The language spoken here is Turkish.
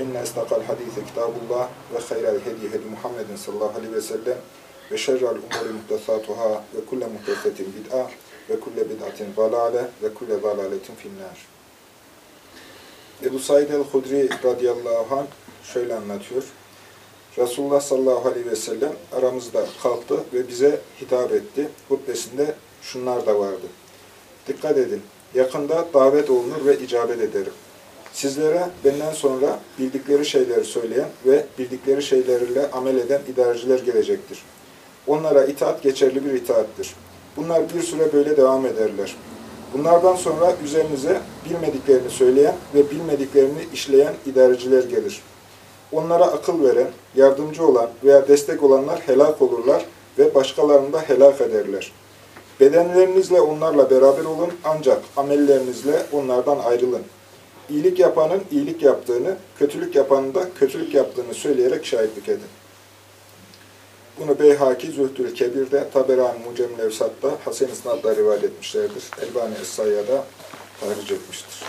inne istakal hadise kitabullah ve hayral hedi hedi Muhammedin sallallahu aleyhi ve sellem ve şerrel umuri muhtesatuhâ ve kulle muhtesetin bid'a ve kulle bid'atin zalale ve kulle zalaletin finnâr. Ebu Said el-Hudri radıyallahu anh şöyle anlatıyor. Resulullah sallallahu aleyhi ve sellem aramızda kalktı ve bize hitap etti. Hutbesinde şunlar da vardı. Dikkat edin, yakında davet olunur ve icabet ederim. Sizlere benden sonra bildikleri şeyleri söyleyen ve bildikleri şeylerle amel eden idareciler gelecektir. Onlara itaat geçerli bir itaattir. Bunlar bir süre böyle devam ederler. Bunlardan sonra üzerinize bilmediklerini söyleyen ve bilmediklerini işleyen idareciler gelir. Onlara akıl veren, yardımcı olan veya destek olanlar helak olurlar ve başkalarını da helak ederler. Bedenlerinizle onlarla beraber olun ancak amellerinizle onlardan ayrılın. İyilik yapanın iyilik yaptığını, kötülük yapanın da kötülük yaptığını söyleyerek şahitlik edin. Bunu Beyhaki Zühdül Kebir'de, Taberani Mucem Levsat'ta, Hasen İsnad'da rivayet etmişlerdir. Elbani Es-Sayya'da tahric etmiştir.